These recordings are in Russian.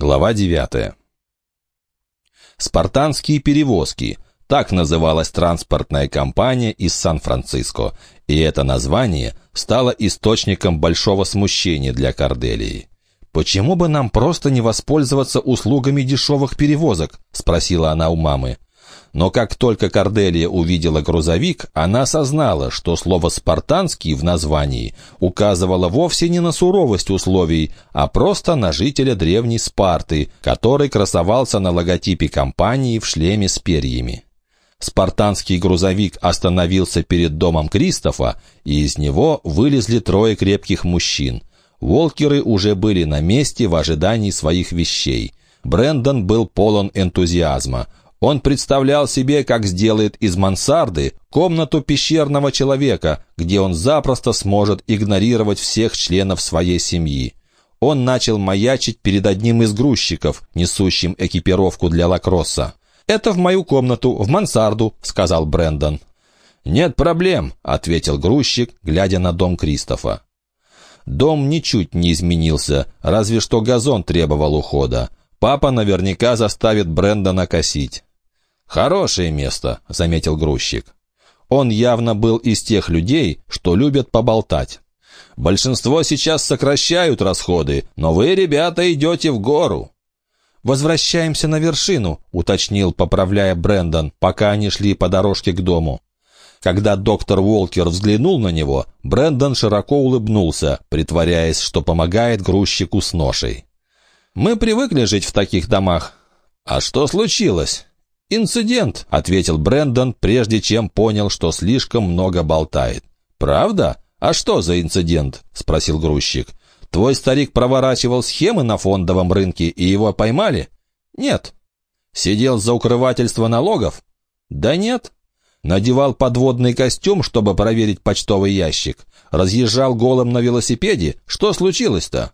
Глава 9. Спартанские перевозки. Так называлась транспортная компания из Сан-Франциско, и это название стало источником большого смущения для Корделии. «Почему бы нам просто не воспользоваться услугами дешевых перевозок?» — спросила она у мамы. Но как только Корделия увидела грузовик, она осознала, что слово «спартанский» в названии указывало вовсе не на суровость условий, а просто на жителя древней Спарты, который красовался на логотипе компании в шлеме с перьями. Спартанский грузовик остановился перед домом Кристофа, и из него вылезли трое крепких мужчин. Волкеры уже были на месте в ожидании своих вещей. Брендон был полон энтузиазма. Он представлял себе, как сделает из мансарды комнату пещерного человека, где он запросто сможет игнорировать всех членов своей семьи. Он начал маячить перед одним из грузчиков, несущим экипировку для лакросса. «Это в мою комнату, в мансарду», — сказал Брэндон. «Нет проблем», — ответил грузчик, глядя на дом Кристофа. Дом ничуть не изменился, разве что газон требовал ухода. Папа наверняка заставит Брэндона косить. «Хорошее место», — заметил грузчик. Он явно был из тех людей, что любят поболтать. «Большинство сейчас сокращают расходы, но вы, ребята, идете в гору». «Возвращаемся на вершину», — уточнил, поправляя Брэндон, пока они шли по дорожке к дому. Когда доктор Уолкер взглянул на него, Брэндон широко улыбнулся, притворяясь, что помогает грузчику с ношей. «Мы привыкли жить в таких домах». «А что случилось?» «Инцидент», — ответил Брэндон, прежде чем понял, что слишком много болтает. «Правда? А что за инцидент?» — спросил грузчик. «Твой старик проворачивал схемы на фондовом рынке, и его поймали?» «Нет». «Сидел за укрывательство налогов?» «Да нет». «Надевал подводный костюм, чтобы проверить почтовый ящик. Разъезжал голым на велосипеде. Что случилось-то?»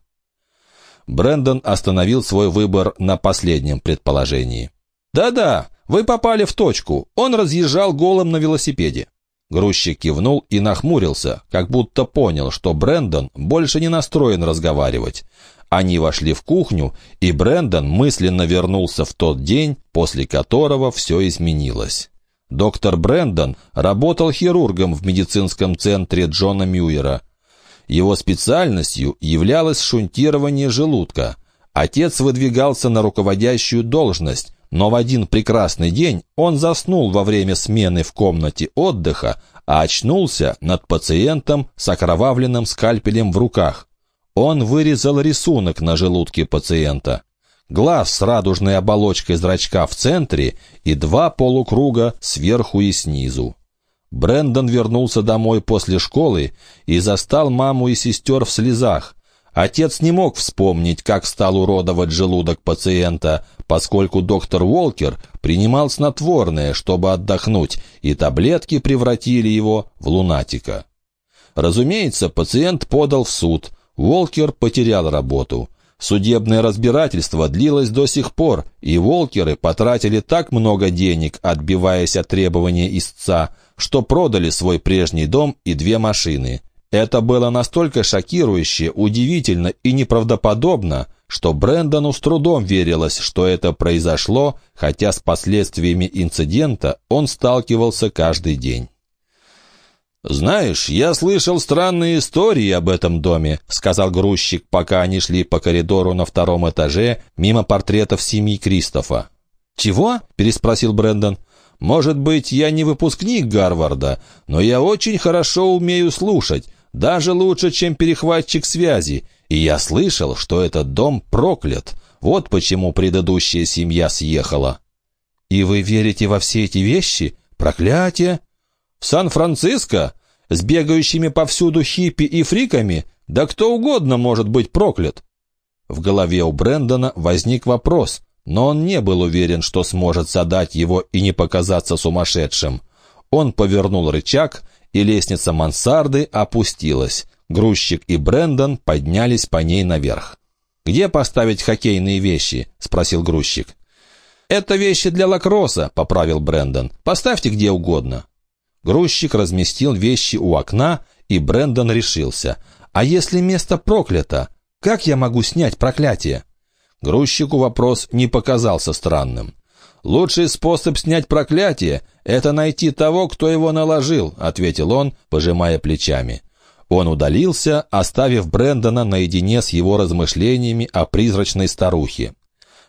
Брэндон остановил свой выбор на последнем предположении. «Да-да, вы попали в точку. Он разъезжал голым на велосипеде». Грузчик кивнул и нахмурился, как будто понял, что Брендон больше не настроен разговаривать. Они вошли в кухню, и Брендон мысленно вернулся в тот день, после которого все изменилось. Доктор Брендон работал хирургом в медицинском центре Джона Мюера. Его специальностью являлось шунтирование желудка. Отец выдвигался на руководящую должность, но в один прекрасный день он заснул во время смены в комнате отдыха, а очнулся над пациентом с окровавленным скальпелем в руках. Он вырезал рисунок на желудке пациента. Глаз с радужной оболочкой зрачка в центре и два полукруга сверху и снизу. Брендон вернулся домой после школы и застал маму и сестер в слезах. Отец не мог вспомнить, как стал уродовать желудок пациента, поскольку доктор Уолкер принимал снотворное, чтобы отдохнуть, и таблетки превратили его в лунатика. Разумеется, пациент подал в суд. Уолкер потерял работу. Судебное разбирательство длилось до сих пор, и Волкеры потратили так много денег, отбиваясь от требования истца, что продали свой прежний дом и две машины – это было настолько шокирующе, удивительно и неправдоподобно, что Брэндону с трудом верилось, что это произошло, хотя с последствиями инцидента он сталкивался каждый день. «Знаешь, я слышал странные истории об этом доме», — сказал грузчик, пока они шли по коридору на втором этаже мимо портретов семьи Кристофа. «Чего?» — переспросил Брэндон. «Может быть, я не выпускник Гарварда, но я очень хорошо умею слушать, даже лучше, чем перехватчик связи, и я слышал, что этот дом проклят. Вот почему предыдущая семья съехала. И вы верите во все эти вещи? Проклятие? В Сан-Франциско? С бегающими повсюду хиппи и фриками? Да кто угодно может быть проклят. В голове у Брэндона возник вопрос, но он не был уверен, что сможет задать его и не показаться сумасшедшим. Он повернул рычаг, и лестница мансарды опустилась. Грузчик и Брендон поднялись по ней наверх. «Где поставить хоккейные вещи?» — спросил грузчик. «Это вещи для лакросса», — поправил Брендон. «Поставьте где угодно». Грузчик разместил вещи у окна, и Брендон решился. «А если место проклято? Как я могу снять проклятие?» Грузчику вопрос не показался странным. «Лучший способ снять проклятие — это найти того, кто его наложил», — ответил он, пожимая плечами. Он удалился, оставив Брэндона наедине с его размышлениями о призрачной старухе.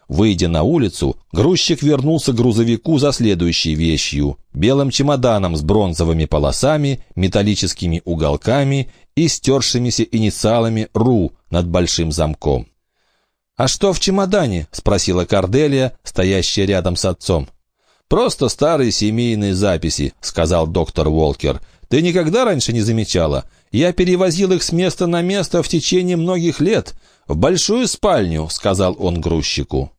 Выйдя на улицу, грузчик вернулся к грузовику за следующей вещью – белым чемоданом с бронзовыми полосами, металлическими уголками и стершимися инициалами «РУ» над большим замком. «А что в чемодане?» – спросила Карделия, стоящая рядом с отцом. «Просто старые семейные записи», — сказал доктор Уолкер. «Ты никогда раньше не замечала? Я перевозил их с места на место в течение многих лет. В большую спальню», — сказал он грузчику.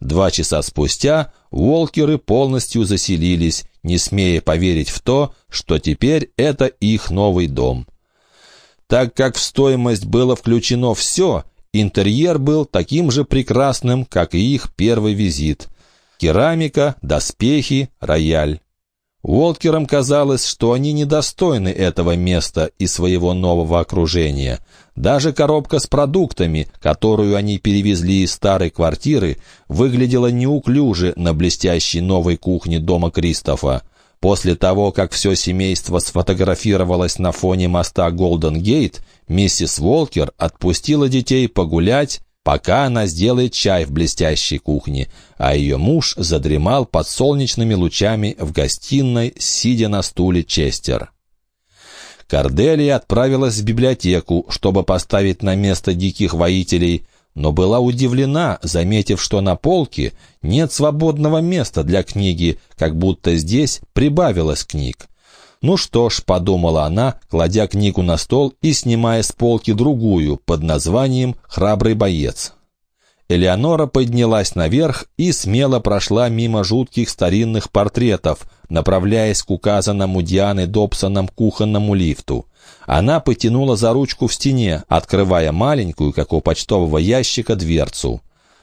Два часа спустя Уолкеры полностью заселились, не смея поверить в то, что теперь это их новый дом. Так как в стоимость было включено все, интерьер был таким же прекрасным, как и их первый визит. Керамика, доспехи, рояль. Уолкерам казалось, что они недостойны этого места и своего нового окружения. Даже коробка с продуктами, которую они перевезли из старой квартиры, выглядела неуклюже на блестящей новой кухне дома Кристофа. После того, как все семейство сфотографировалось на фоне моста Голден Гейт, миссис Уолкер отпустила детей погулять пока она сделает чай в блестящей кухне, а ее муж задремал под солнечными лучами в гостиной, сидя на стуле Честер. Корделия отправилась в библиотеку, чтобы поставить на место диких воителей, но была удивлена, заметив, что на полке нет свободного места для книги, как будто здесь прибавилось книг. «Ну что ж», — подумала она, кладя книгу на стол и снимая с полки другую под названием «Храбрый боец». Элеонора поднялась наверх и смело прошла мимо жутких старинных портретов, направляясь к указанному Дианы Добсоном кухонному лифту. Она потянула за ручку в стене, открывая маленькую, как у почтового ящика, дверцу.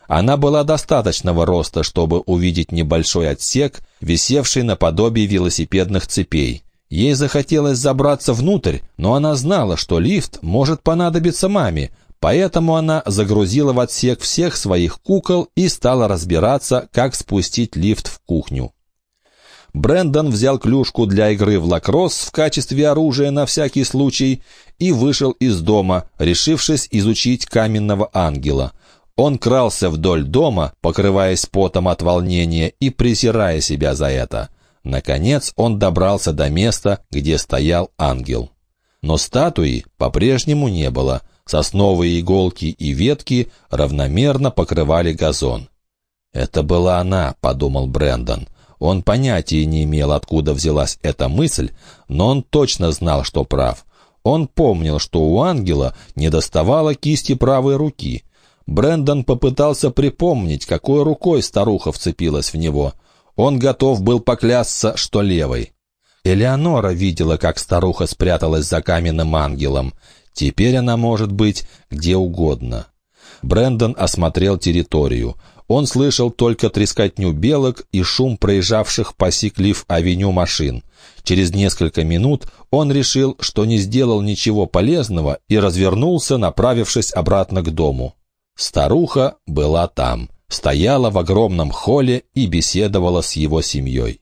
Она была достаточного роста, чтобы увидеть небольшой отсек, висевший наподобие велосипедных цепей. Ей захотелось забраться внутрь, но она знала, что лифт может понадобиться маме, поэтому она загрузила в отсек всех своих кукол и стала разбираться, как спустить лифт в кухню. Брендон взял клюшку для игры в лакросс в качестве оружия на всякий случай и вышел из дома, решившись изучить каменного ангела. Он крался вдоль дома, покрываясь потом от волнения и презирая себя за это. Наконец он добрался до места, где стоял ангел. Но статуи по-прежнему не было. Сосновые иголки и ветки равномерно покрывали газон. «Это была она», — подумал Брендон. Он понятия не имел, откуда взялась эта мысль, но он точно знал, что прав. Он помнил, что у ангела не доставало кисти правой руки. Брендон попытался припомнить, какой рукой старуха вцепилась в него. Он готов был поклясться, что левой. Элеонора видела, как старуха спряталась за каменным ангелом. Теперь она может быть где угодно. Брендон осмотрел территорию. Он слышал только трескотню белок и шум проезжавших по Сиклиф-авеню машин. Через несколько минут он решил, что не сделал ничего полезного и развернулся, направившись обратно к дому. Старуха была там стояла в огромном холле и беседовала с его семьей.